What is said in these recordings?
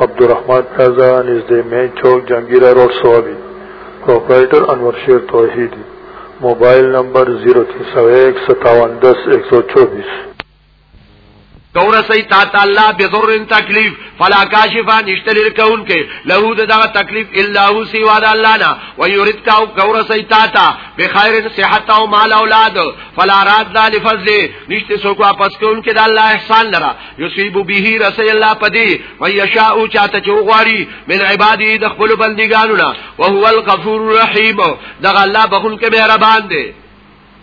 عبدالرحمن پلازا نزد مین چوک جنگیرہ روڈ سوابی پروپرائٹر انور شیر توحیدی موبایل نمبر 03015710124 کور سي تا تعالی بضر تکلیف فلا کاشفا نشتل کون کې له دغه تکلیف الا هو سوا د الله نه ويريد کا کور سي تا تا بخير صحت او مال اولاد فلا راد لفضل نشته سو کو واپس کون کې د الله احسان لرا یصيب به رسي الله پدی و یشاء چاته چوغاری من عبادی د خپل بندګانو نه او هو الغفور الرحیم دغه الله بخون کې مهربان دی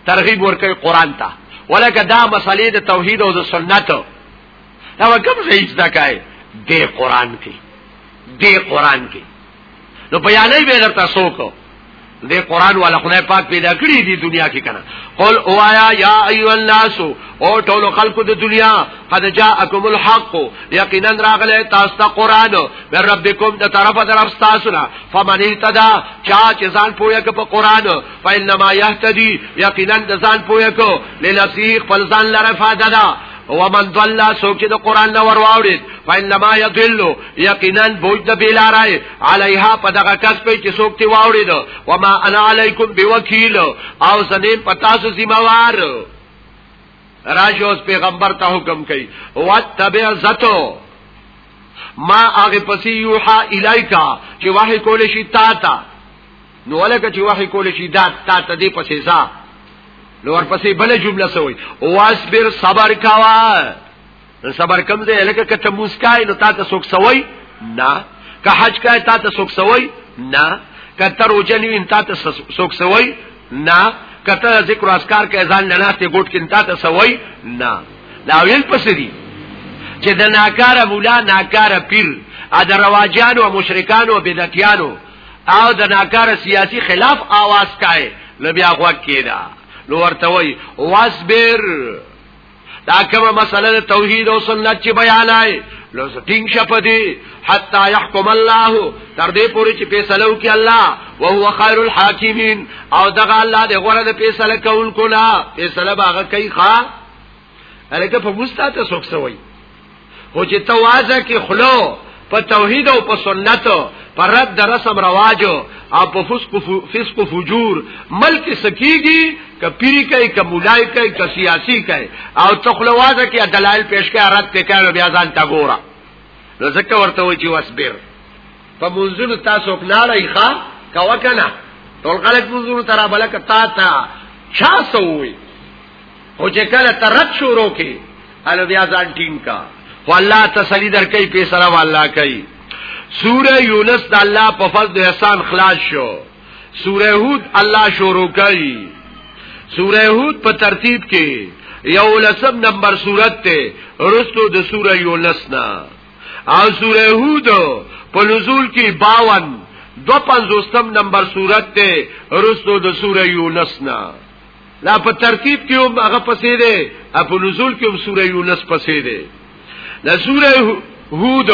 ترغیب ورکړي قران ته ولکه دا مسلې د توحید او د سنت دا کوم ځای ځکای دی قران کې دی قران کې نو په یانې به درته سوکو دې قران والا خدای پاک پیدا کړی دی دنیا کې کنه قل اوایا یا ایو الناس او ټول خلق د دنیا قد جاءکم الحق یقینا راغله تاسو ته قران من ربکم د طرفه طرف تاسو نه فمن اهتدى چا چې ځان پوهه کې په قران فینما یهتدی یقینا د ځان پوهه کې لنفسه خپل ځان لره فائدہ ده ومن ضل سوچ د قران نه ور واوړي فإنما يضل یقینا بوج د بیلارای علیها په دغه کس په چې څوک تی واوړي دو وما انا علیکم بوکیل او زنیم پتا سو ذمہ وار راشه اوس پیغمبر ته حکم کوي واتبع زتو ما هغه پسې یوحا الایکا چې وحی کول شي تا تا نو ولکه چې وحی کول شي دا تا ته دې پسې ځا نو ورپسې بل جمله سوې او واصبر صبر کوا د صبر کم دی لکه کته موسکای نو تاسو سوک سوي نه که حج کای تاسو سوک سوي نه که تر وجنوي تاسو سوک سوي نه کته ذکر اسکار کې ځان لناسته ګټ کې تاسو سوي نه دا ویل پسې دي چې د ناکاره مولا ناکاره پیر ا د رواجانو او مشرکانو او بدعتیانو او د ناکاره سیاسي خلاف आवाज کای لبیا غوږ کیدا نو ورته وای واسبر دا کومه مسله توحید او سنت چې بیانای لو ټینګ شپدی حتا يحكم الله تر دې پوري چې فیصله وکي الله او هو خير الحاکمین او دغه الله دې غره دې فیصله کول کولا فیصله باغه کوي ښا هرکه په مستاته سوکسوي خو چې توازه کې خلو په توحید او په سنت پر رد در رسم رواج او په فسق فسق فجور ملک سکیږي ک پیری کوي ک مولای کوي ک سیاسی کوي او تخلوازه کې دلایل پیش کوي رد ته کوي بیا ځان تا ګوره نو ځکه ورته وي چې واسبر په منځونو تاسو کلاړی ښا کا وکنه ټول خلک منځونو ترا بلک تا تا چا سووي او چې کله ترت شروع کې الو بیا ځان ټینګ کا خو الله تسلی در کوي په سره والله کوي سوره یونس د الله په فضل احسان خلاص شو سوره هود الله شروع کوي سوره هود په ترتیب کې یو لسم نمبر سورت ته رستو د سوره یونس نه او سوره هود په نزول کې 52 دو پنځوستم نمبر سورت ته رستو د سوره یونس نه دا په ترتیب کې هم هغه پسې ده په نزول کې هم سوره یونس پسې ده د سوره هود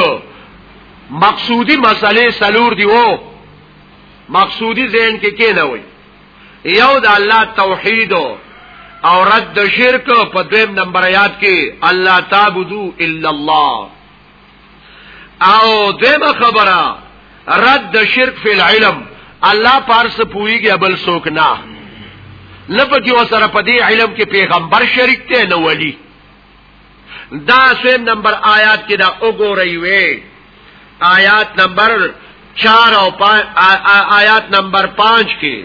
مقصودی مسئله سلور دی وو مقصودی ذهن کې کې نه وي یو د الله توحید او رد شرک په دویم نمبر آیات کې الله تعبدو الا الله او دیمه خبره رد د شرک فی العلم الله پارس پویږي بل څوک نه لپکی وسره په دې علم کې پیغمبر شریک ته نه ولی دا سیم نمبر آیات کې دا وګورئ وې آیات نمبر 4 او آیات نمبر 5 کې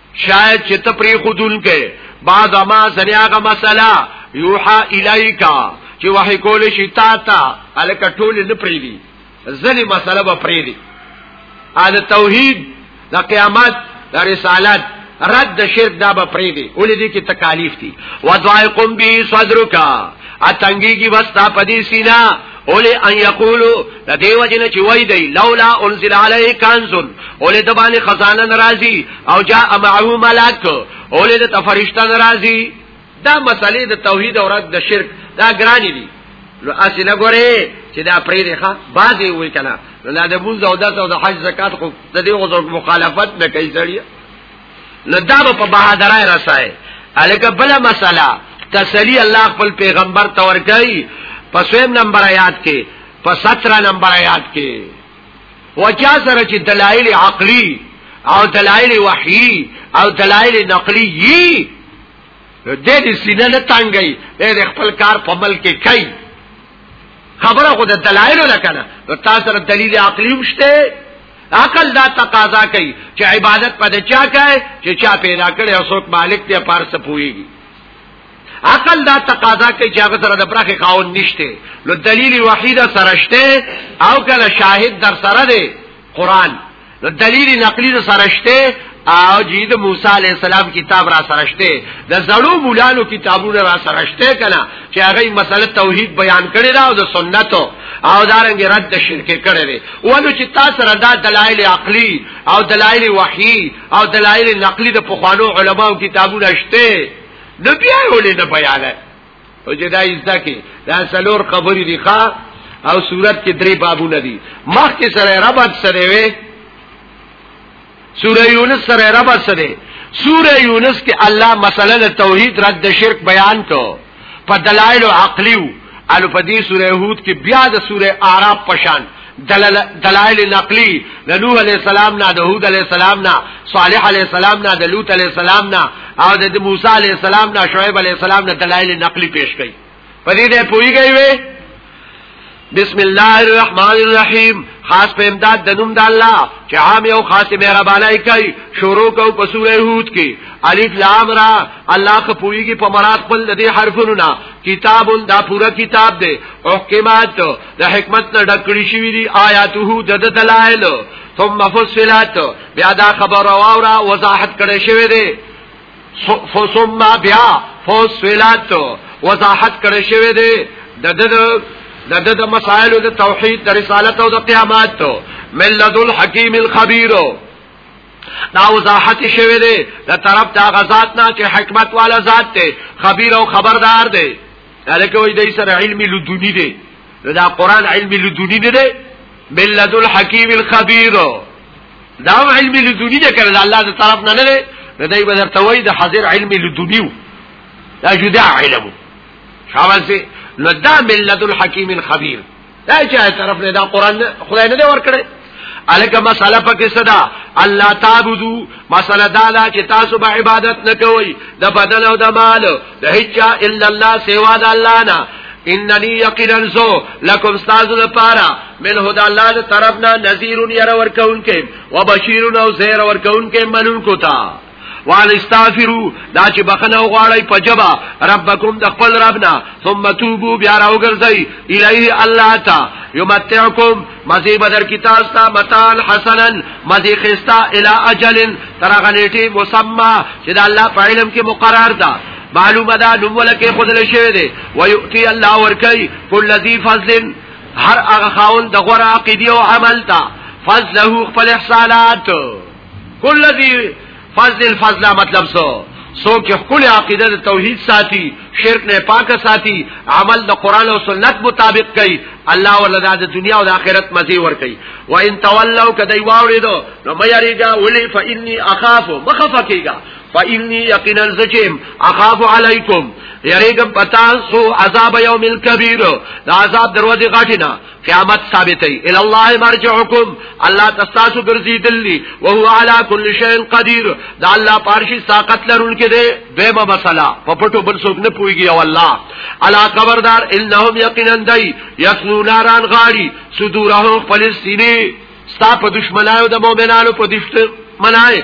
شاید چې ته پرې خودون کې بعد ما سنیاغه مسله یوحا الایکا چې وحی کول شي تا ته الکه ټول نه پرې دي ځنې مسله به پرې دي ا توحید د قیامت د رسالت رد د شرک دا به پرې دي ولې دي کې تکالیف دي وضایقم بی صدرک اتنګي کی وستا پدی سینا اولی ان یقولو د دیو جن چې وای دی لولا انزل علی کانزن اولی د باندې خزانه ناراضی او جاء معه ملک اولی د تفرشتہ ناراضی دا مسلې د توحید او رد د شرک دا ګرانی دي نو اسی نه ګوري چې دا پرې دی ښا بازي وې کله نو دا د بوز او د حج زکات خو د دې غوږ مخالفت نه کوي ځړیا نو دا به په بهادرای رسای الکه بل مسله تسلی الله خپل پیغمبر ته ورکړي په سویم نمبر آیات کې په 17 نمبر آیات کې وچا سره چې دلایل عقلی او دلایل وحی او دلایل نقلی یي د دې سینه نه تنګي د خپل کار په بل کې کوي خبره خو د دلایل لکنه نو تاسو سره دلیل عقلی مشته عقل دا تقاضا کوي چې عبادت په چا کوي چې چا پیدا کړي او څوک مالک دی پار څه پويږي عقل دا تقاضا کوي چې هغه سره د پرخه قاون نشته لو دلیل وحیده سرشته او کله شاهد در سره دی قران نو دلیل نقلی سرشته او جی د موسی علی السلام کتاب را سرشته د زړو مولانو کتابونه را سرشته کنا چې هغه مسله توحید بیان کړي دا او د سنت او دارنګ رد شرک کړي دي ولو چې تاسو را د دلایل عقلی او دلایل وحی او دلایل نقلی د پخوانو علماو کتابونه شته نو بیا ولې نه بیانه او چې دا ایزدا کې دا سلور خبرې دي ښا او صورت کې درې بابونه دي مخکې سره ربط سره وي سوره یونس سره رب سره سوره یونس کې الله مسله د توحید رد د شرک بیان کو په دلایل عقلیو الو په دې سوره هود کې بیا د سوره اعراف پشان دلائل نقلی د نوح علیہ السلام نه د هود علیہ السلام نه صالح علیہ السلام نه د لوط علیہ السلام نه او د موسی علیہ السلام نه شعیب علیہ السلام نه دلائل نقلی پیش کړي په دې ډېر پويږي وي بسم الله الرحمن الرحیم خاص په امداد د نوم د الله چې عام یو خاص مهربانای کوي شروع کو په سوره هود کې الف لام را الله خپويږي په مراد خپل د دې حرفونو نه کتاب دا پورا کتاب دی او حکمت د حکمت نه ډکړي شوی دی آیاته د دلایل ثم فصلت بیا دا خبر واورا وضاحت کړي شوی دی فثم بیا فصلت وضاحت کړی شوی دی د د د د مسائل د توحید د رسالت او د قیامت ملذ الحکیم الخبیر دا وضاحت شوی دی د طرف دا غزاد نه چې حکمت والا ذات دی خبیر او خبردار دی لکه وای دی سره علم لدونی دی دا قران علم لدونی دی ملذ الحکیم الخبیر دا هم علم لدونی ده کنه دا الله د طرف نه نه ده نو دای به درته وای د حاضر علم لدونیو دا جدا علم شاباسه نو دا ملت الحکیم الخبیر دا چې طرف نه دا قران خدای نه دی ورکړی الکه مساله پکې صدا الله تعبدو مساله دا چې تاسو به عبادت نه کوئ د بدن او د مال د هیچا الا الله سوا د الله نه اننی یقینا زو لکم استاذو لپاره من هدا الله د طرفنا نذیر ير ورکون کې وبشیر او زیر ورکون کې منون کو تا وان استغفروا دا چې بخنه غواړی په جبا ربکم د خپل ربنا ثم توبو بیا راوګرځي الیه الله تا یمتعکم مزی بدر کی تاسو ته متان حسنا مزی خستا الی اجل تر غنیټی مسما چې د الله په علم کې مقرر ده معلومه ده نو ولکه خدل شوی دی و یؤتی الله ورکی کل ذی فضل هر هغه خاون د غره عقیده او عمل تا فضله خپل احسانات کل ذی فضل فضل مطلب سو سو کې خپل عقیده د توحید ساتي شرک نه پاک ساتي عمل د قران او سنت مطابق کوي الله ولدا د دنیا او د آخرت مزي ور کوي و ان تولوا کدی واوریدو نو مې یریګا ولی فإني اخاف مخفقیګا فإني یقینا زچم اخاف علیکم یریګم پتا سو عذاب یوم الکبیر دا عذاب دروازه غاټینا قیامت ثابتې ال الله مرجعکم الله تاسو ګرځیدلی او هو علی کل شیء قدیر دا الله پارشي طاقت لرونکي دی دیمه مسله په پټو بل څوک نه پويږي او الله الا خبردار انهم یقینا دی یسنو ناران غاری صدورهم فلسطینی ستا په دشمنایو د مؤمنانو په دشت منای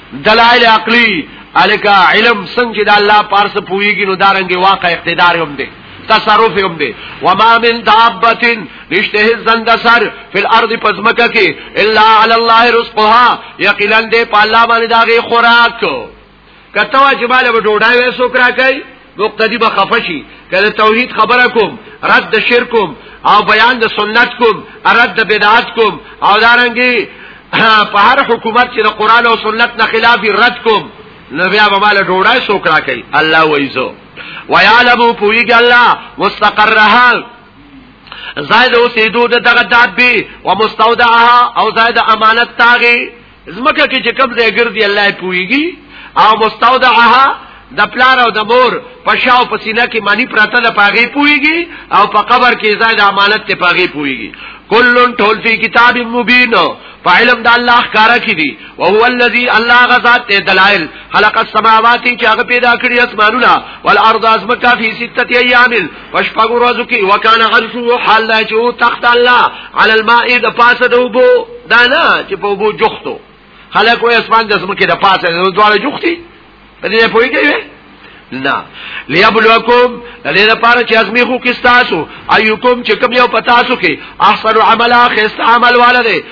دلائل عقلی الکا علم څنګه چې د الله پارس پويږي نو دارنګي واقع اقتدار هم دی تصرف هم دی وما من دابه نشته زند سر فل ارض پزمکه کې الا علی الله رزقها یقینا دې په الله باندې داغه خوراک کته واجباله ډوډۍ وې سوکرا کوي مقتدی به خفشي کله توحید خبره کوم رد د شرک کوم او بیان د سنت کوم رد د بدعت کوم او دارنګي په هر حکومت چې د قران او سنت نه خلاف رد کوم نو بیا به مال ډوړای سو کرا کوي الله وایزو ويعلم پویګ الله مستقرها زائد اوسېدو دغه دابي ومستودعها او زائد امانت تاغي زمکه کې چې کوم ځای ګرځي الله پويږي او مستودعها د پلار او د مور په شاو په سینه کې مانی پراته د پاغي پويږي او په قبر کې زاد امانت ته پاغي پويږي کلن ټول فی کتاب مبین په علم د الله ښکارا کې دي او هو الذی الله غزاد ته دلائل خلق السماوات چې هغه پیدا کړی اسمانونه والارض اسمکا فی سته ایام پشپګ ورځو کې وکانه عرشو حال دا چې او تخت الله علی الماء د پاسه د وبو دا نه چې په وبو جوختو خلک وې اسمان د سمکه د پاسه د دواړه جوختي په دې پوهیږي نه ليبلوکم لدې لپاره چې ازمی خو کې تاسو ايوکم چې کوم یو پتاسو کې احسن عمل اخست عمل والده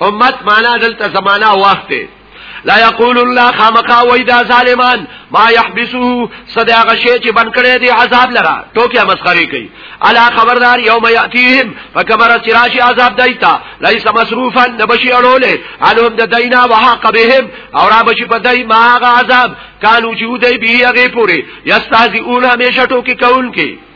امت معنا دلته زمانہ وخت دی لا یقول الله خامخا وای دا ظالمان ما يحبسه صدا غشی چې بن کړي دي عذاب لرا ټوکیا مسخري کوي الا خبردار یوم یاتیهم فکمر سراش عذاب دایتا لیس مصروفا نبشی اړوله علم د دینا وحق بهم او را بشی په دای ما عذاب کانو چې ودی به هغه پوره یستهزئون همیشه ټوکی کول کوي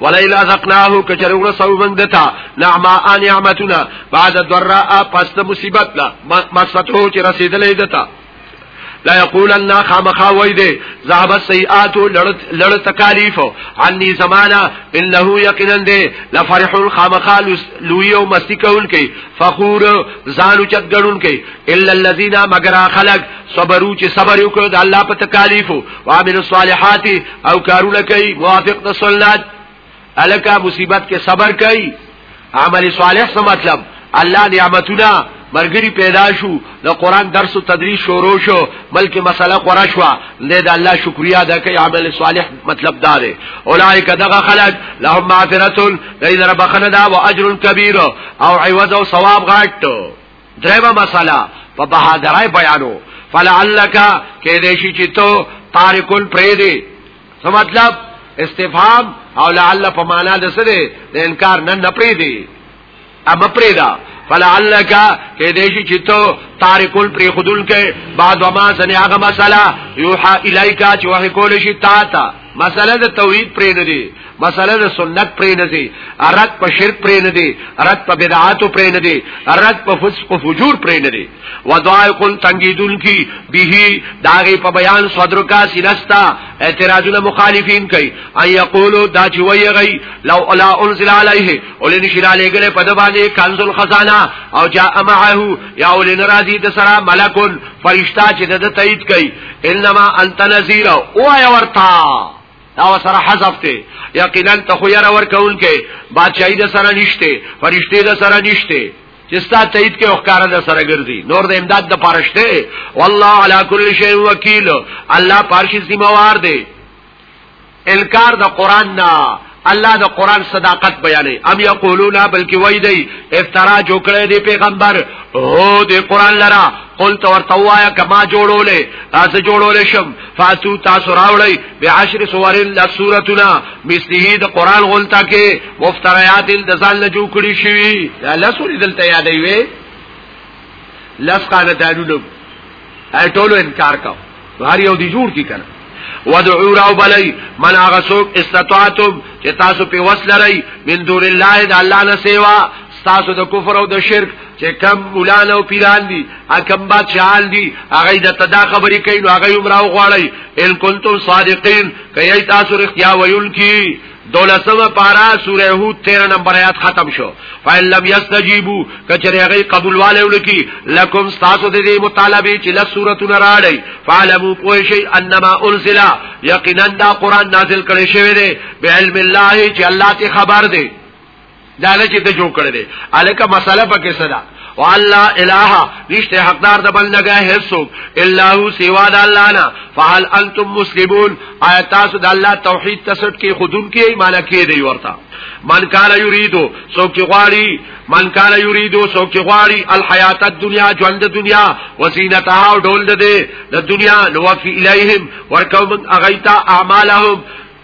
ولئن اذقناه کچر ورسو بندتا نعما ان نعمتنا بعد ضراء پس د مصیبت لا مسته چې رسیدلې دتا لا یقولن خامخا وای دی ذهب السیئات لړ تکالیف عني زمانہ انه یقینا دی لفرح خامخا لوی او مستی کول کی فخور زانو چت غړون کی الا الذين مگر خلق صبرو چې صبر وکړ د الله په تکالیف وعمل الصالحات او کارونه کوي موافق د سنت الکه مصیبت کې صبر کوي عمل صالح څه مطلب الله نعمتونه مرګري پیدا شو د قران درس او تدریس شروع شو بلکې مسله خورا شو د الله شکریا ده کوي عمل صالح مطلب دا دی اولایک دغه خلق لهم معفرتون دای در بخنه دا او اجر کبیر او عوض او ثواب غټ درېمه مساله په بهادرای بیانو فلعلک کې دې شي چې تو تارکون پرې دي څه مطلب استفهام او لعل په معنا د څه دي د انکار نه نه پرې دي ام پرې دا فلعلک کې دې شي چې تو تارکون پرې خودل کې بعد ما سنه هغه مساله یوحا الیکا چې وه کول شي تا ته مسله د توحید پرې نه دی مسله د سنت پرې نه دی رد په شرک پرې نه دی رد په بدعات پرې نه دی رد په فسق او فجور پرې نه دی ودعای کن تنگیدون کی به داغه په بیان صدر کا سینستا اعتراضونه مخالفین کوي اي یقولو دا چې وایي غي لو لا انزل عليه اولن شرا لګره په د باندې کنز الخزانه او جاء معه یا اولن راضی د سره ملکون فرشتہ چې د تایید کوي انما انت نذیر او آیا ورتا دا سره حذف ته یقینا ته خو یاره ورکون کې بادشاہي د سره نشته فرشتي د سره نشته چې ستا تایید کې وکړه د سره ګرځي نور د امداد د پارشته والله علی کل شی وکیل الله پارشي ذمہ وار دی انکار د قران نه الله د قران صداقت بیانې ام یقولون بلکی وای دی افترا جوړه دی پیغمبر هو دی قران لرا قل تو ورتوایا کما جوړولې تاسو جوړولې شم فاتو تاسو راولې بعشر سورین لا سورتنا مثله د قران غلطه کې مفتریات د ځان له جوړ کړی شي لا سورې دلته یادې وي لس قانه دانو اي ټولو انکار کاو هر یو دی جوړ کی کنه ودعو راو بلی من آغا سوک استطاعتم چه تاسو پی وصل رئی من دور اللہ دا اللہ نسیوا ستاسو د کفر او د شرک چې کم مولان او پیران دي کم بادشاہان دي هغه د تدا خبرې کوي نو هغه عمره غواړي ان کنتم صادقین کای تاسو رښتیا ویونکي دولسمه پارا سوره هود 13 نمبر آیات ختم شو فإن لم يستجيبوا کچره غي قبول والے ولکی لکم تاسو د دې مطالبه چې له سورته راړی فعلموا کوئی شي انما انزل یقینا دا قران نازل کړي شوی دی بعلم الله چې الله ته خبر دی دا لکه ته جوړ کړی دی الکه مساله پکې صدا والله اله نشته حقدار د بندګه هیڅوک الا هو سوا د الله نه فهل انتم مسلمون آیا تاسو د الله توحید تسد کې خودون کې ایمان کې دی ورته من کان یریدو سو کی غواړي من کان یریدو سو کی غواړي الحیات الدنیا ژوند دنیا وزینتها او ډول ده د دنیا نو فی الیہم ورکوم اغیتا اعمالهم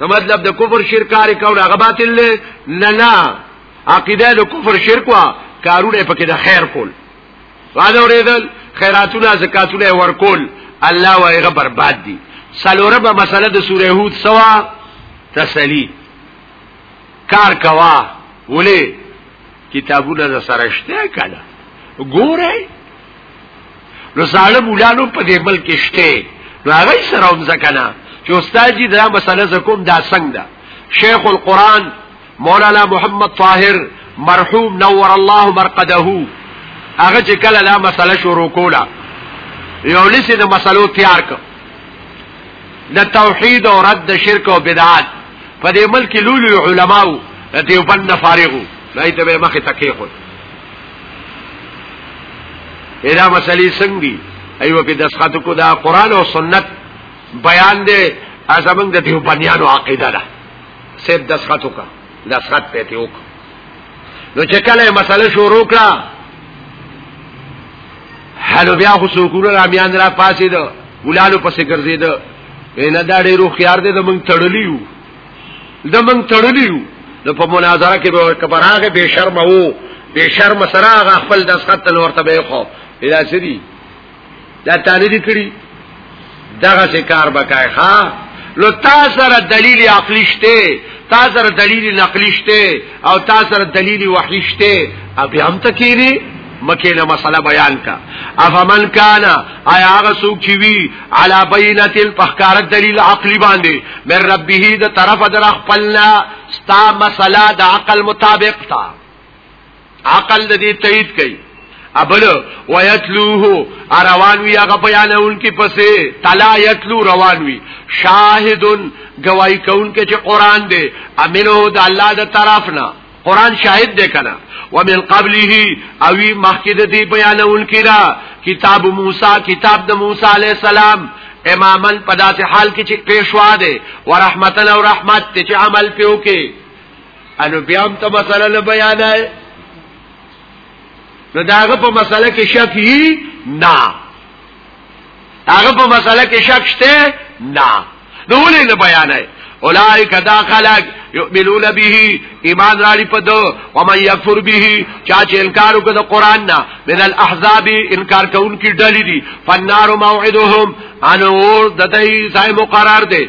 نو مطلب د کفر شرک کاری کول هغه باطل دی نه نه عقیده د کفر شرک وا کارونه پکې د خیر کول واده ورېدل خیراتونه زکاتونه ورکول الله وایغه برباد دي سلورمه مسله د سوره هود سوا تسلی کار کوا ولې کتابونه د سره شته کړه ګوره نو زاړه مولانو په دې ملک شته نو هغه سره هم ځکنه چې استاد جی دا مسله زکوم دا څنګه ده شیخ القرآن مولانا محمد طاهر مرحوم نور الله مرقده هغه چې کله دا مسله شروع کوله یو لسی د مسلو تیار کړ د توحید او رد د شرک او بدعات په دې ملک لولو علماو د دیوبند فارغو لای ته به مخه تکي خو دا مسلې څنګه دي ایو په دسخط کو دا قران او سنت بیان دي ازمن د دیوبندیانو عقیده ده سید دسخط وکړه دا سات پته وک نو چې کله مسله شروع کړه حلو بیا خو سوکونه را میان را پاسې ده ولالو پسې ګرځې ده وینا دا ډېر خيار دې د مونږ تړلیو د مونږ تړلیو نو په مناظره کې به کبراغه به شرم وو به شرم سره غ خپل د سخت لورته به خو اله سری دا تعالی دې کړی دغه څه کار وکای ها لو تا سره دلیل عقلی شته تا سره دلیل نقلی شته او تا سره دلیل وحی شته ابي هم تکینی مکه له مسله بیان کا افمن کان آیا هغه څوک چې وی علا بینت الفخار دلیل عقلی باندې من ربه د طرف در خپلنا ستا مسله د عقل مطابق تا عقل د دې تایید کوي ابل ویتلوه روان وی هغه بیانون کې پسې تلا یتلو روان وی شاهدن گواہی کون کې چې قران دی امنو د الله د طرف نه قران شاهد دی کنه ومن قبله اوی مخکې د دې بیانون کې را کتاب موسی کتاب د موسی علی السلام امامن پداسه حال کې چې پیشوا دی ورحمتن او رحمت چې عمل پیو کې انو بیا هم ته مسله نه بیانای نو داغه په مسله کې شک یی نه هغه په مسله کې شک شته نه نو ولې نه بیانای اولائک دا خلق یؤمنون به ایمان راړي په دو او من یکفر به چا چې انکار وکړ د قران نه من الاحزاب انکار کوونکي ډلې دي فنار موعدهم ان اور د دې ځای مقرر دي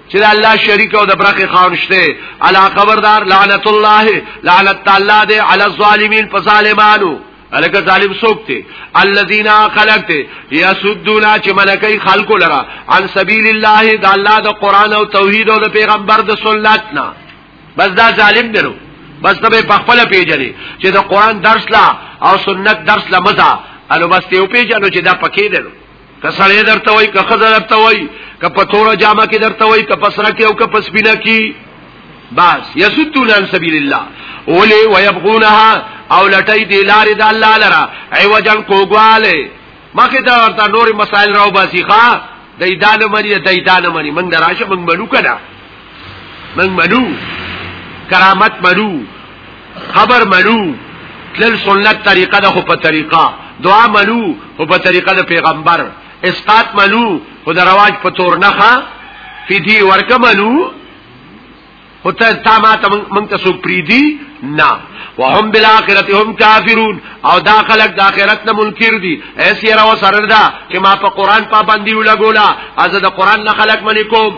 چې د الله شریک او د برخه خان شته الا خبردار لعنت الله لعنت تعالی دې علی الظالمین په ظالمانو الکه ظالم څوک دی الذين خلق دی يسدون چې ملکي خلق لرا عن سبيل الله د الله د قران او توحید او د پیغمبر د سنت نه بس دا ظالم درو بس ته په خپل پیژني چې د قران درس لا او سنت درس لا مزه انو بس ته پیژنو چې دا پکې درو که سړی درته وای که خزه درته وای که په تور جامه کې درته وای که پسره کې او که پسبینه کې بس یسدون عن سبیل الله اولی ويبغونها او لټی دی لارې د الله لرا ایوجن کوګواله مخه دا ورته نور مسائل راو باسي ښا د ایدان منی د ایدان منی من دراشه من منو کړه من منو کرامت منو خبر منو تلل سنت طریقه ده خو په طریقه دعا منو خو په طریقه د پیغمبر اسقاط منو خو د رواج په تور نخا فدی ورک منو خو ته تا ما ته مونږ ته سو پریدي نه وهم بالاخره هم کافرون او دا خلق د اخرت نه منکر دي ایسه راو سره دا چې ما په قران پابندي ولګولا از د قران نه خلق منی کوم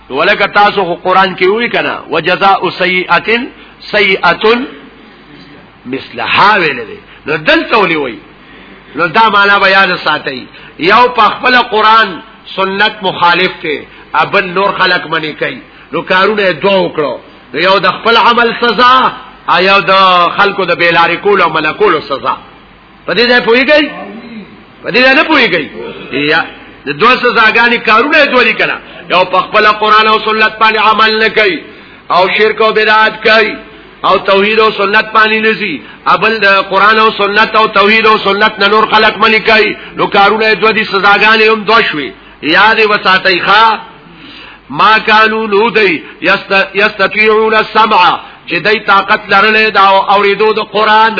ولکه تاسو خو قران کې وی کنه وجزاء سیئه سیئه مثلها ویل دي نو دلته ولي وی نو دا معنا بیان ساتي یو په خپل قران سنت مخالف ته ابن نور خلق منی کوي نو کارونه دوه وکړو نو یو د خپل عمل سزا ایو د خلکو د بیلاری کول او ملکولو سزا په دې ځای پويږي په دې نه پويږي یا د دوه سزاګانی کارونه دوه لیکلا یو په خپل قران او سنت باندې عمل نه کوي او شرک او بدعت کوي او توحید او سنت باندې نزي ابل د قران او سنت او توحید او سنت نه نور خلق منی کوي نو کارونه دوه دي سزاګانی هم دوه شوي یاد وساتای ښا ما کانو نو دی یستطيعون السمع چې دای طاقت لرلې دا اوریدو د قران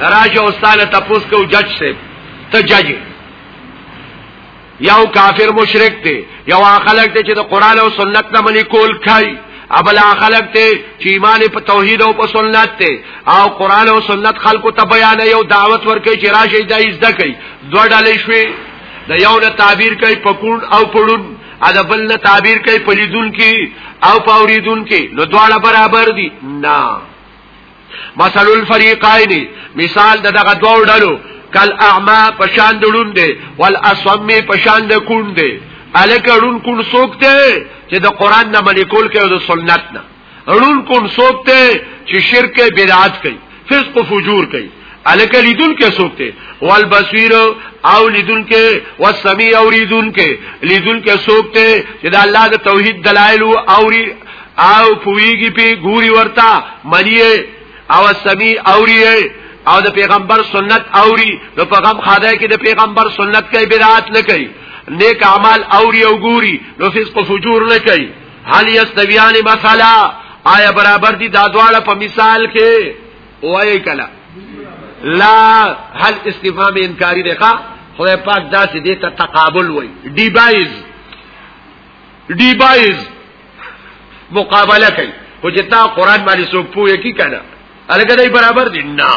راشه استاد ته پوس کو جج سے ته جج یو کافر مشرک دی یو خلک دی چې د قران او سنت نه منی کول کوي ابل خلق ته چې ایمان په توحید او په سنت ته او قران او سنت خلقو ته بیان یو دعوت ورکړي چې راشي د عزت کوي دوه ډلې شوي د یو نه تعبیر کوي پکون او پړون ادا بل نه تعبیر کوي پلیدون کې او پاوریدون کې نو دواړه برابر دي نه مثل الفریقین مثال د دغه دوه ډلو کل اعما پشان د ړوند دی ول اصم پشان د کون دی الک ړون کون سوکته چې د قران نه منې کول کوي او د سنت نه ړون کون سوکته چې شرک بدعت کوي فسق او فجور کوي الک لیدون کې سوکته ول بصیر او لیدون کې او سمیع اوریدون کې لیدون کې سوکته چې د الله د توحید دلایل او او پویږي په ګوري ورتا منی او سمي اوري او د پیغمبر سنت اوري نو په غم خاده کې د پیغمبر سنت کوي بدعت نه کوي نیک اعمال اوري او ګوري نو فسق او فجور نه کوي هل یستویان مثلا آیا برابر دي دا دواړه په مثال کې وایي کله لا هل استفهام انکاری دی ښا خدای پاک داسې دې ته تقابل وایي ډیبایز ډیوایس مقابله کوي او چې تا قران باندې سو پوهه کی کنه الګا دای برابر دي نه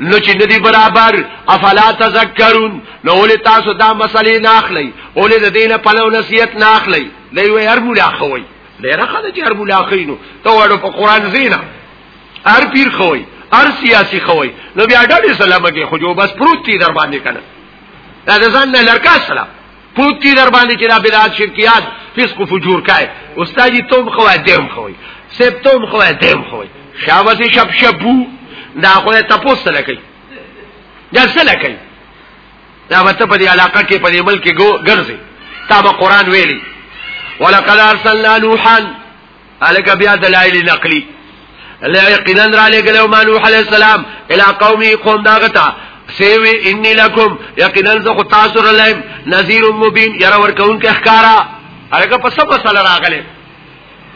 نو چې ندی برابر افلا تذکرون نو ولې تاسو دا مسلې نه اخلي ولې د دینه په لو نصیحت نه اخلي دی وی هر مولا خوي ډیره خدای چې هر مولا خینو ته وړو په قران زینا هر پیر خوي هر سیاسي خوي نو بیا ډېر سلام کې خو جو بس پروت دي در باندې کنه دا ځان نه لړکا سلام پوت کی در باندې چې دا بدعات شرکیات فسق و فجور کای استاد جی توم خو دیم خو سب توم خو دیم خو شاوت شپ شپو دا خو ته پوسټ لکې دا څه لکې دا وته په دې علاقه کې په دې ملک کې ګرځي تا به قران ویلي ولقد ارسلنا نوحا الک بیا دلایل نقلی لا یقینا را لګلو مانوح علی السلام الی قومه قوم داغتا سیوی انی لکم یقینا زه خو تاسو رلایم نذیر مبین یرا ورکون کې احکارا هغه په سب سره راغله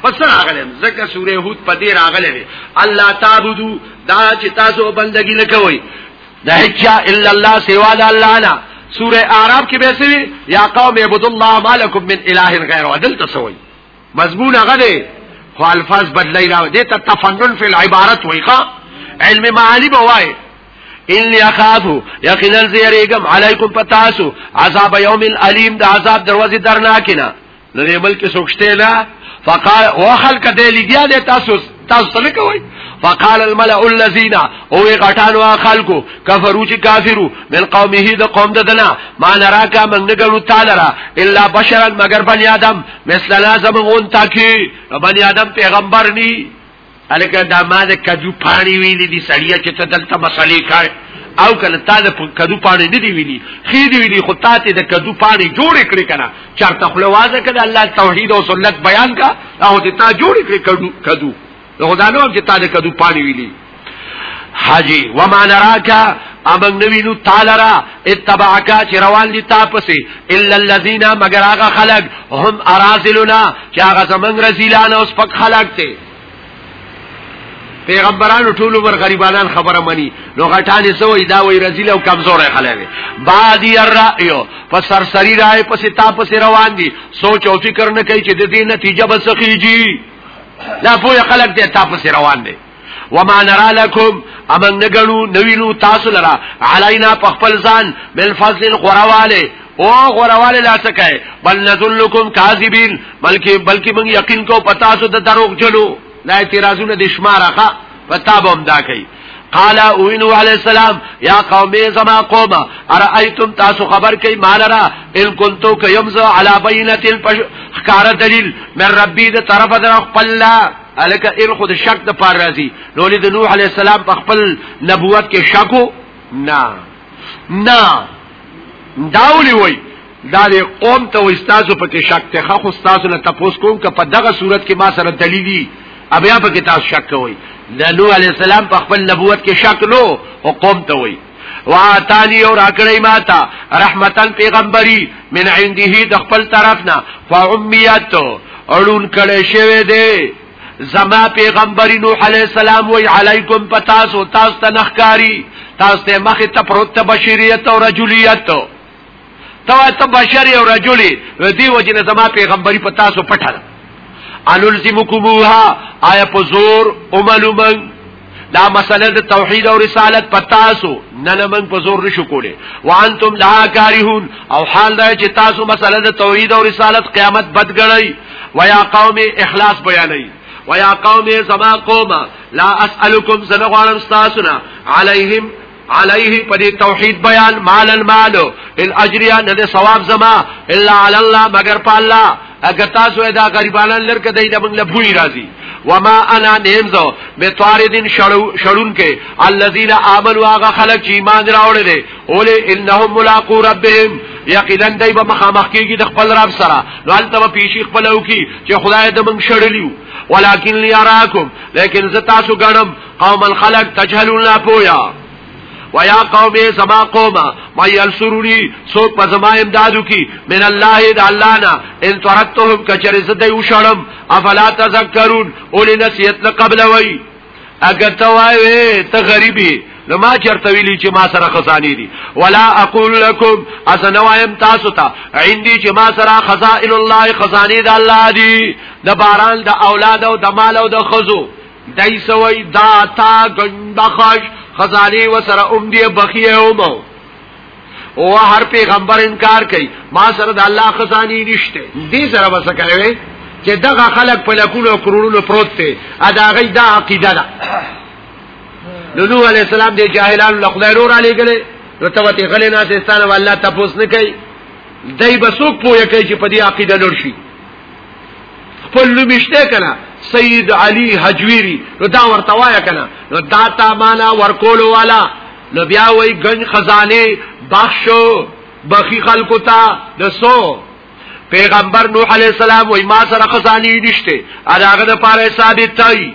پس راغله زکه سوره هود په دې راغله الله تعبدو دا چې تاسو بندگی نه کوئ دا هیڅ الا الله سوا د الله نه سوره اعراف کې به سوي یا قوم عبد الله مالکم من اله غیر عدل تسوي مضمون هغه دی خو الفاظ بدلی راو دې ته تفنن فی العبارت وای ښا علم معانی به وای ان یخافو یقینا زیریګم علیکم پتاسو عذاب یوم الالم د عذاب دروازه درناکینا نو دې بلکې سوچته نه فقال وخلق دې لګیا دې تاسو تاسو څنګه کوي فقال الملأ الذين او غټانو خلقو كفروا چې کافرو من قومه د قوم ددنا ما نراك من نګلو تعالی را الا بشرا مگر بني ادم مثلنا زمون تاکي بني ادم پیغمبر ني الکه دا ما د کجو پانی ویلی دي سړیا چې ته دلته مسلې کای او کله تا د کجو پانی نه دی ویلی خې دی ویلی خو تا ته د کجو پانی جوړ کړی کنه چرته خلوازه کده الله توحید او سنت بیان کا او ته تا جوړ کړی کدو له خدای نو چې تا د کدو پانی ویلی حاجی وما نراکا امن نوینو تالرا اتبعکا چه روان دی تا پسی الا اللذین مگر آغا خلق هم ارازلنا چه آغا زمن رزیلان اس پک خلق تے پیغمبرانو ټول عمر غریبانان خبره مني نو غټانې سوې دا وای رزیل او کمزور خلک دي بادي الرایو په سرسری رائے پسې تا پسې روان دي سوچ او فکر نه کوي چې د دې نتیجه به څه کیږي لا پوهه خلک دې تا پسې روان دي وما نرا لکم امن نگنو نوینو تاسو لرا علینا پخپل ځان بل فضل غرواله او غورواله لا سکه بل نذلکم کاذبین بلکې بلکې موږ یقین کو پتا سو د دروغ جلو لا اعتراضونه د شمارخه پتا به هم دا کوي قال اوینو علی السلام یا قوم زما قوم ارایتم تاسو خبر کئ مال را ان کنتو کیمز علی بینه خکار دلیل من ربی د طرف در خپل لا الک ان خود شک د پار راضی نو لید نوح علی السلام په خپل نبوت کې شکو نه نه داولی وای دا دې قوم ته وای تاسو په کې شک ته خو تاسو نه تاسو کوم که په دغه صورت کې ما سره دلیل دي بیا په کې تاسو شک کوئ د نوح علی السلام په خپل نبوت کې شک نو او قوم ته وای واتانی او راکړی ماتا رحمتن پیغمبري من عنده د خپل طرفنا فعمیت اړون کړي شوی دی زما پیغمبر نوح علی السلام وی علیکم پتاسو تاسو ته نخکاری تاسو ته مخ ته پروت بشریت او رجولیت تو ته بشری او رجولی دی وجنه زما پیغمبري پتاسو پټه انلزمکموها آیا په زور او معلومه دا مسله د توحید او رسالت په تاسو نه نه من په زور نشو کوله وانتم لها کارهون او حال دا چې تاسو مسله د توحید او رسالت قیامت بدګړی ویا قوم اخلاص بیانای ویا قوم زما قوم لا اسالکم زنغوانم تاسو نه علیهم علیه پدې توحید بیان مال المال الاجریا نه ثواب زما الا علی الله مگر په الله اگر تاسو دا غریبانان لرکه دای د موږ له بوی راځي وما انا نهمزو به طاردین شړون کې الذين عملوا واغه خلق چې ایمان راوړل دي اول انهم ملاقات ربهم یقینا دای به مخامخ کېږي د خپل رب سره نو البته په پیشي خپل او کې چې خدای د موږ شړلیو ولکن لیاراکم لیکن زه تاسو غړم قوم الخلق تجهلون لا پویا ویا قوم زما قوم ما یلسرونی سو په زما امدادو کی من الله د الله نا ان ترتهم کچر زده یو شړم افلا تذکرون اول نسیت قبل وی اگر ته وای ته غریبی نو ما چرته ویلی چې ما سره خزانی دي ولا اقول لكم اسنوایم تاسو ته عندي چې ما سره خزائن الله خزانی د الله دي د باران د اولاد او د مال او د خزو دای سوی دا تا گن بخش خزانی و سر ام دی بخیه اومو او هر پیغمبر انکار کوي ما سره د الله خزانی نشته دې سره بس کوي چې دغه خلق په لکونو کرونو پروت دی ادا غي دا عقیده ده نو نوح علی السلام دې جاهلان له خدای نور علی ګله نو ته وتی غلې نه سستانه والله تاسو نه کوي دای بسوک پوهه کوي چې په دې عقیده لور شي خپل نومشته کنه سید علی حجویری نو دا ورته وایا کنه نو دا تا معنا ورکول والا نو بیا وای گنج خزانه بخشو بخی خلکو تا دسو پیغمبر نوح علی السلام وای ما سره خزانی نشته هغه د پاره ثابت تای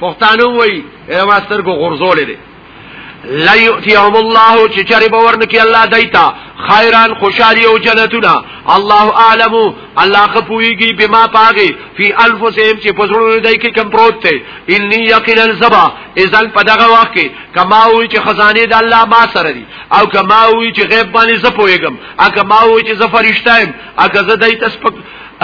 پښتانه وای اے ماستر کو غرزول دي لا یؤتیهم الله چې چرې باور نکي الله دایتا خیران خوشالي او جنتونه الله اعلم الله خپويږي بما پاغي فی انفسهم چې پزړو دای کې کم پروت ته انی یقین الزبا اذن په دغه وخت کې کما وی چې خزانه د الله ما سره دي او کما وی چې غیب باندې زپويګم اګه ما وی چې زفرشتایم اګه زه دای تسپک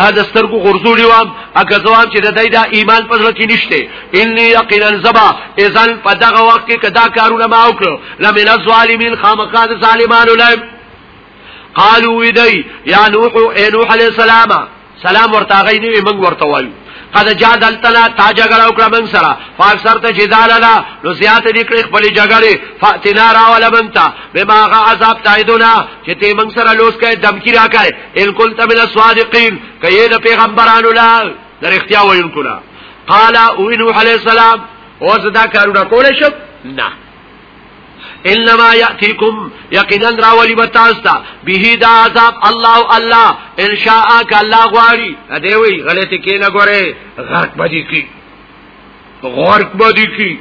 ا د سترګو غرزولی وام اګه ځواب چې د دای دا ایمان په ځل کې نشته انی یقینا زبا اذن په دغه وخت کې کدا کارونه ما وکړو لمن الظالمین خامقاد ظالمانو لم قالو ویدی یا نوح ای نوح علیہ السلام سلام ورته غي نیو موږ ورته وایو قد جا دلتنا تا جګړه وکړه موږ سره فاکثر ته جدال لا نو زیات دې کړې خپل جګړه فاتنا راول بنتا بما غا عذاب تایدونا چې ته موږ سره لوس کې دمکی راکړې ان كنت من الصادقين کيه د پیغمبرانو لا در اختیا وینکو لا قال او نوح عليه السلام او زدا کارونه کول شو نه انما یاتیکم یقینا راولی بتاستا به دا عذاب الله الله ان شاء الله غواړي دوی غلطی کینه ګوره غرق بدی کی غورک باندې کی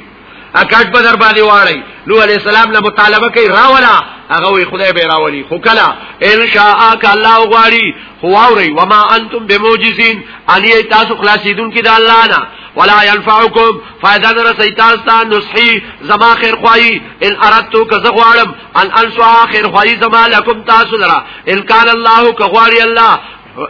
اکاټ په در باندې واړی نو علی السلام له مطالبه کوي راولا هغه وی خدای به راولي خو کلا ان شاء الله غواړي هو اوري وما انتم بموجزين علي تاسو خلاصیدون کې د الله نه ولا ينفعكم فائدہ در سیتاز تا نصحی زما خیر خواهی ان اردتو که زغوارم ان انسوا خیر خواهی زما لکم تاسو لرا ان کان الله که غواری الله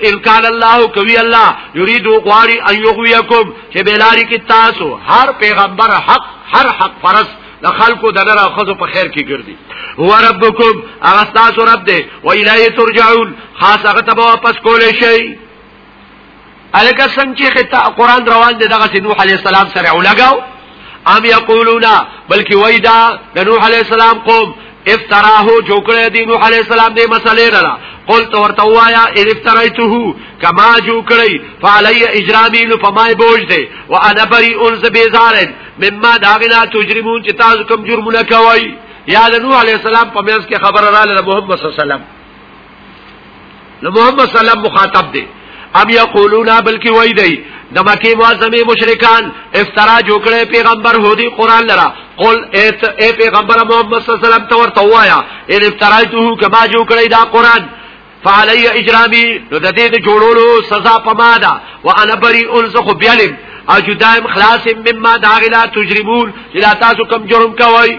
ان کان الله کوي الله يريد غواري ان يغويكم چې بلاري کې تاسو هر پیغمبر حق هر حق فرس د خلکو د لره خزو په خیر کې ګرځي هو ربکم هغه تاسو رب دی و الیه ترجعون خاص هغه ته واپس کولې شي الکه څنګه چې قرآن روان دی دغه نوح علی السلام سره ولګاو ام یقولون بلکې وای دا د نوح علی السلام قوم افتراه جوکړه دی نوح علی السلام دې مسلې لرا قل تو ورته وایا ان افتریته کما جوکړی فعلی اجرامی نو پمای بوج دی وانا بری انز بیزارن مما داغنا تجرمون چې تاسو کوم جرمونه کوي یا د نوح علی السلام په میاس کې خبر رااله محمد صلی الله علیه وسلم نو محمد صلی الله مخاطب دی ام یقولون بلکی وای دی د مکی معظمه مشرکان افترا جوړه پیغمبر هودی قران لرا قل ایت ای پیغمبر محمد صلی الله علیه وسلم تور توایا ان افترایته کما جوړه دا قران فعلی اجرامی نو د دې د جوړولو سزا پما ده وانا بری انزخ بیلم او جدائم خلاص مما داغلا تجربون چې تاسو کم جرم کوي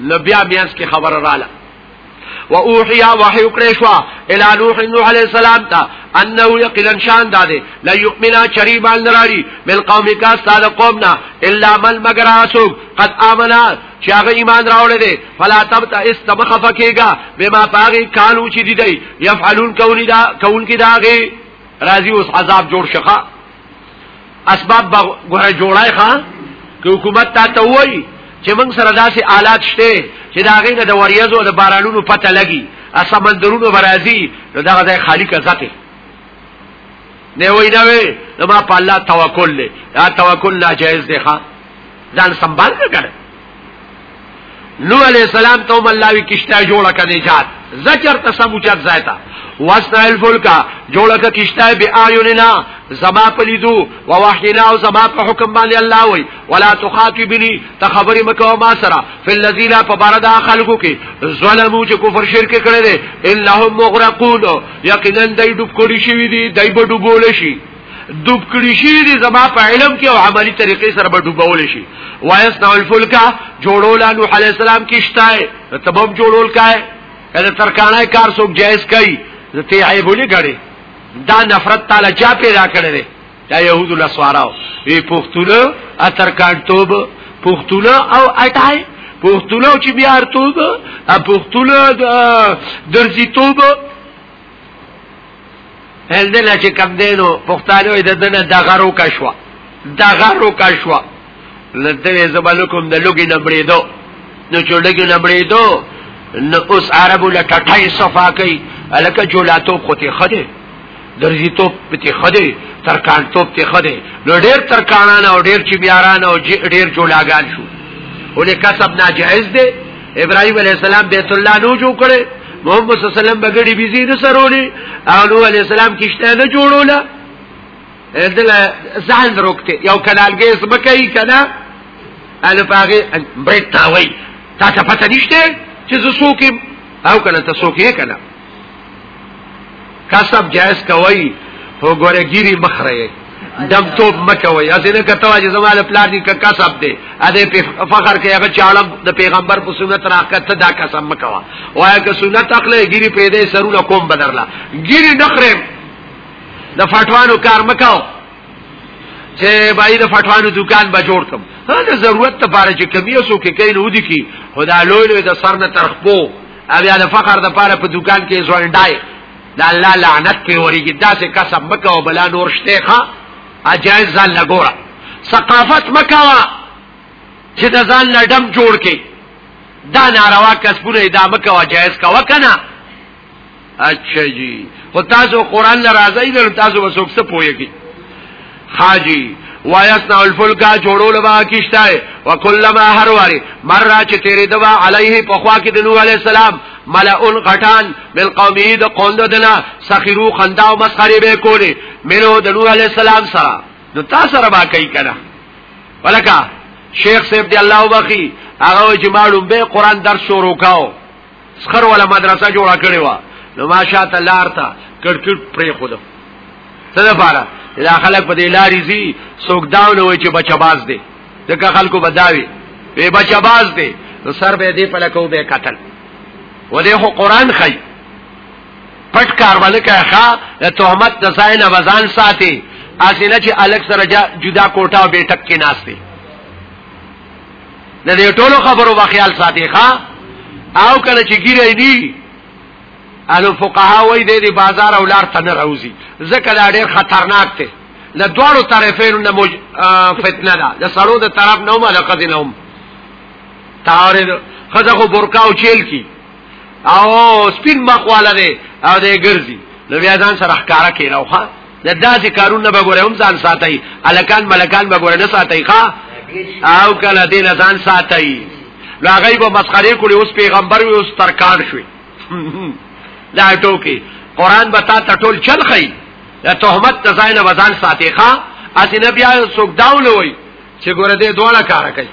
لبیا میاس کې خبر رااله و اوحیا وحی وکړې شو الی نوح نوح علیہ السلام ته انه یقینا شان داده لا یؤمنا شریبا نراری من قومک استاد قومنا الا من مگر اسو قد امنا چې هغه ایمان راوړی دی فلا تبت استمخف کېګا بما پاغي کانو چې دی دی یفعلون کونی دا کون کی داغه راضی اوس عذاب جوړ شخه اسباب غره جوړای ښا که حکومت تا ته وای چې موږ سره داسې آلات شته چې دا غینه د وریاضو د بارانونو پته لګي اسمندرونو برازي نو دا ځای خالی کا ځکه نه وای نه وای ما په الله توکل له دا توکل ناجایز دی ښا ځان سنبال نه کړ نو علی السلام ته الله وی کشته جوړه کړي نجات زجر ته سموچت زایتا واسنا الفلکا جوړه کړي کشته به اعیننا زما پلیدو و وحینا او زما په حکم باندې الله وی ولا تخاطبنی ته خبرې مکو ما سره فی الذین فبارد خلقو کې ظلمو چې کفر شرک کړي انهم مغرقون یقینا دای ډوب کړي شي دي دای به ډوبول شي دوب کړی شي دي زما په علم کې او عملی طریقې سره به ډوبول شي وایس نو الفلک جوړول نوح علی السلام کیشتای تبوب جوړول کای کله ترکانه کار څوک جایز کوي ته عیبونه غړي دا نفرت تعالی چا پیدا کړی دی دا يهود له سواراو وی پختونه اترکان توب پختونه او اټای پختونه چې بیا ارتوب ا پختونه درځي توب هل دل چې کم دینو پښتانو د دنه د غرو کښوا د غرو کښوا لته زبلکم د لګي نمبرې دو نو چې لګي نمبرې دو نو اوس عربو له ټټای صفا کوي الکه جولاتو کوته خده درځي تو پتی خده ترکان تو پتی خده نو ډېر ترکانان او ډېر چې بیاران او ډېر جولاګان شو ولې کسب ناجائز دی ابراهيم عليه السلام بیت الله نو جوړ کړي محمد صلی الله علیه وسلم بغړي بيزي نه سرولي اولو علی السلام کشته نه جوړوله دل ځان روکته یو کلالګي سبکای کنا ال پاغه بریټ تاوي تا ته پته نشته چې زه سوکم او کنه ته سوکې کنه کسب جائز کوي هو ګوره ګيري مخره دم توپ مکوي اسنه کته واجه زماله پلار دي کا کسب دي اده په فخر کې هغه چاړم د پیغمبر په سنت راکته دا کسب مکوا وای که سنت اخلي ګيري پیدا سرونه کوم بدرلا ګيري نخره د فټوانو کار مکاو چې بای د فټوانو دکان به جوړ کم دا ضرورت ته بار چې کمیو سو کې کین ودی کی خدا لوی لوی د سر نه ترخپو او یا د فقر د پاره په دکان کې زولډای د الله لعنت په ورګي داسې قسم مکه او بلا نور شته ښا اجازه ځان لګورا ثقافت مکه وا چې د ځان لډم جوړ کې دا ناروا کسبونه ادامه کوه جایز کوه کنه اچھا جی خو تاسو قران نه راځي نو تاسو به څوک څه پويږي حاجی وایسنا الفلکا جوړول با کیشتای وکلما هر واری مر چې تیرې دوا علیه په خوا کې د نوح علی السلام ملعون غټان بل قومي د قوند دنا سخیرو خندا او مسخري به کوله منو د نوح علی السلام سره نو تاسو سره با کوي کنه ولکه شیخ صاحب دی الله وبخي هغه چې معلوم به قران درس شروع کاو سخر ولا مدرسه جوړه کړې و نو ما شاته لار ته کړکړ پرې خود څه لپاره دا خلک په دې لارې زی څوک داو نه وای چې بچا باز دي ځکه خلکو بداوي وی بچا باز دي نو سر به دې په لکو به قتل و دې خو قران خي پټ کار باندې کاخه د تهمت د ځای نه وزن ساتي اسینه چې الګ سره جدا کوټه او بیٹک کې ناشته د دې ټولو خبرو په خیال ساتي ښا او کله چې ګیره دی الو فقها وای د دې بازار او لار ته نه راوځي ځکه دا ډېر خطرناک دی له دواړو طرفینو نه موج... فتنه ده د سړو د طرف نه هم علاقه دي نه هم تارې خزه خو برکا او چیل کی او سپین مخواله ده او د ګرځي نو بیا ځان سره ښکارا کیناوخه د داسې کارونه به ګوره هم ځان ساتي الکان ملکان به ګوره نه ساتي ښا او کله دې نه ځان ساتي نو هغه به مسخره کړي اوس پیغمبر وي اوس ترکان شوي دا ټوکی قران به تا ته ټول چل خي د تهمت د ځای نه وزن ساتي ښا اسی نبی سوګ داول وي چې ګوره دې دوړه کار کوي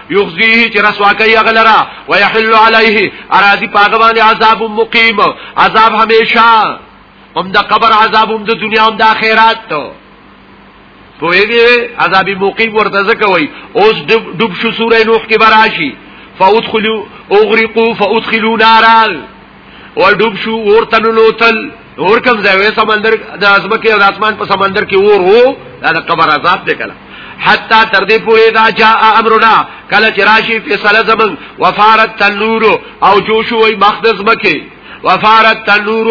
یخزیه چې رسوا کوي غلرا ويحل عليه ارادي پاګوان عذاب مقیم عذاب همیشه هم د قبر عذاب هم د دنیا هم د آخرت ته پوهیږي عذاب مقیم ورته ځکه وای اوس ډوب شو سورې نوح کې براشي فادخلوا اغرقوا فادخلوا نارا او ډوب شو اور تللو تل اور کم ځای سمندر د ازمکه او اسمان په سمندر کې اور وو دا د قبر عذاب دی کله حتا تر دې پورې دا جاء امرنا کله چې راشي فیصله زمون وفارت تنور او جوش وي مخدز مکه وفارت تنور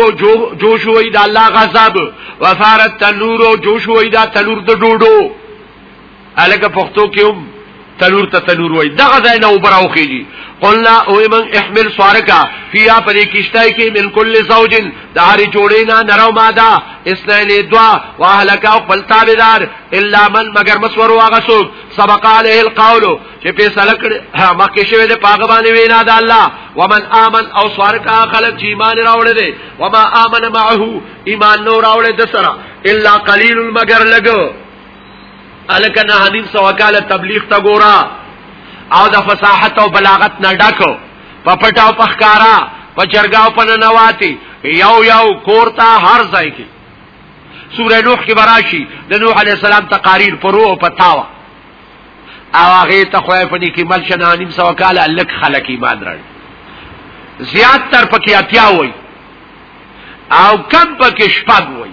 جوش وي د الله غضب وفارت تنور جوش وي دا تنور د ډوډو الګه پښتو کې هم تلور ته تلور وای دغه ځای نه وبراو خېږي قلنا او من احمل سوارکا فیا پرې کیشتای کې من کل زوجن د هر جوړې نه نرو ماده اسنین دوا واهلکا خپل تابعدار الا من مگر مسور واغه سوق سبق علیه القول چې په سلک مکه شوی د پاګ باندې وینا د الله ومن امن او سوارکا خلق چې ایمان راوړل دي وما امن معه ایمان نو راوړل د سره الا قلیل مگر لګو الکه نه حنیم سو وکاله تبلیغ تا ګورا او د فصاحت او بلاغت نه ډکو په پټاو پخکارا په چرګاو په نواتی یو یو کورتا هر ځای کې سوره نوح کې براشي د نوح علی السلام تقاریر پرو او پتاوا او هغه ته خو په دې کې مل شنه نیم سو کاله الک خلک ایمان راړ زیات تر پکې اتیا وای او کم پکې شپږ وای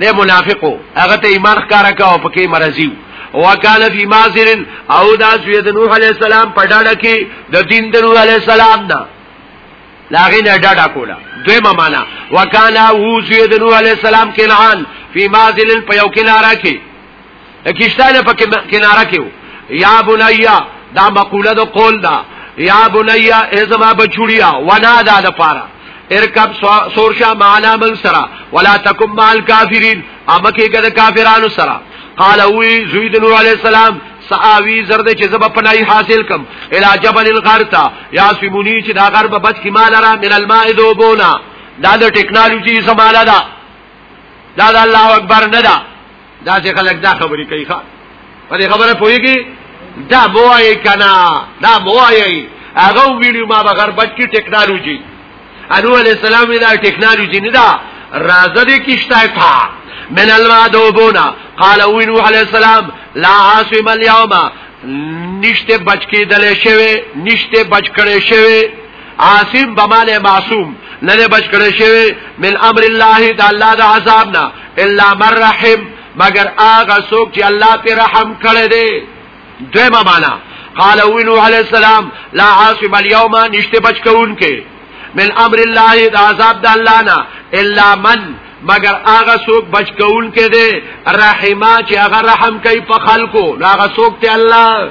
نه منافقو هغه ته ایمان ښکارا کا او پکې مرزیو وکال فی مازر او دا سوی د نوح علی السلام په ډاډه کې د دین د نوح علی السلام نه لاغې نه ډاډه کولا دویمه معنا وکانا وو سوی د نوح علی السلام کنعان فی مازر په یو کناره کې د کشتانه په کناره کې یا بنیا دا مقوله د قول دا یا بنیا ازما بچوړیا ونا دا د پاره ارکب سورشا معنا من سرا ولا تکم مع الكافرین امکه کده کافرانو سرا قال وی زوی د نور علی السلام ساوی زرد چې زب پنای حاصل کم الی جبل الغرتا یا سیمونی چې دا غرب بچ کی مال را من الماء دوبونا دا د ټیکنالوژي زماله ده دا د الله اکبر نه ده دا چې خلک دا خبرې کوي ښا په دې خبره پويږي دا بوایي کنا دا بوایي هغه ویډیو ما بغیر بچ کی ټیکنالوژي انو علی السلام دا ټیکنالوژي نه دا رازه دې کیشته تا من المعدوبونا قال او نوح علی السلام لا عاصم اليوم نشته بچ کې دلې شوی نشته بچ کړي شوی عاصم بمانه معصوم نه بچ کړي شوی من امر الله د الله د عذاب نه الا من رحم مگر هغه څوک چې الله په رحم کړي دي دویمه معنا قال وینو علی السلام لا عاصم اليوم نشته بچ کون کې من امر الله د عذاب د الله نه الا من مگر هغه څوک بچ کول کې دي رحمه چې هغه رحم کوي په خلکو هغه څوک ته الله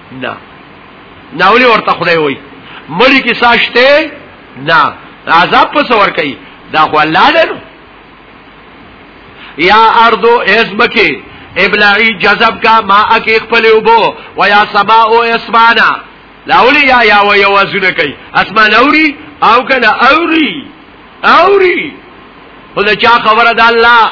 نه ناولی ورته خدای وای مړی کې ساشته نه عذاب په سور کوي دا خو الله دی یا اردو اسمکی ابلاعی جذب کا ما اکی خپل وبو و یا سما او اسمانا لاولی یا یا و یوازونه کوي اسمان اوري او کنه اوري اوري خو دا چا خبره ده الله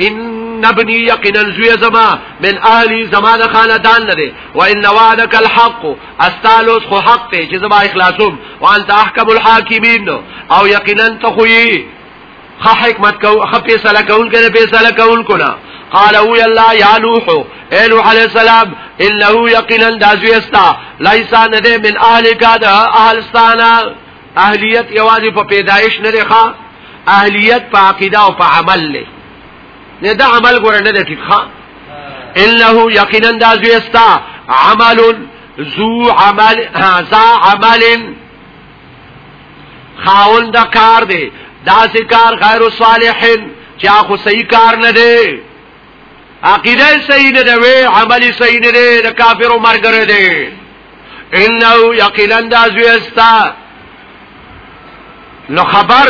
ان ابني يقينا زوي زما من اهلي زما د خاندان نه دي وان وعدك الحق استالوس خو حق ته چې زما اخلاصوم وانت احكم الحاكمين او يقينا تخوي خ حکمت کو خ فیصله کول کنه فیصله کول کنا قال او الله یا لوح اے لوح علیہ السلام انه یقینا دازوی استا لیسا نده من اهل کا ده اهل استانا اهلیت یوازې په پیدایش نه ښه اهلیت په عقیده او په عمل له نه دا عمل ګور نه ټیک ښه انه یقینا دا زیستا عمل ذو عمل ذا عمل خاون دا کار دی دا ذکر غیر صالحین چا خو صحیح کار نه دی عقیده صحیح نه ده وی عمل صحیح نه ده د کافرو مرګ نه ده انه یقینا د ازوی استا نو خبر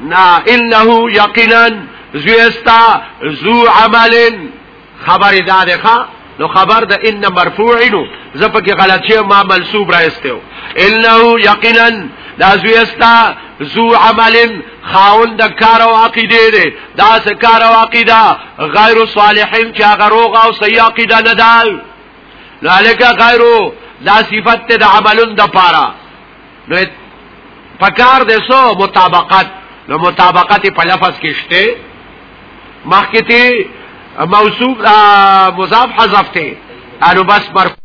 نا انه یقینا زوی استا زو عمل خبر داده ښا نو خبر د ان مرفوع نو زپکه غلط شی ما منصوب راستو انه یقینا دا زویستا زو عمل خاون د کار او عقیده دی دا څه کار او عقیده غیر صالحین چې هغه روغ او صحیح عقیده نه ده لالک غیرو دا صفت ته د عملون د پاره نو پکار دې سو مطابقت نو مطابقت په لفظ کې شته مخکې ته موصوف مضاف حذف ته انو بس مرفوع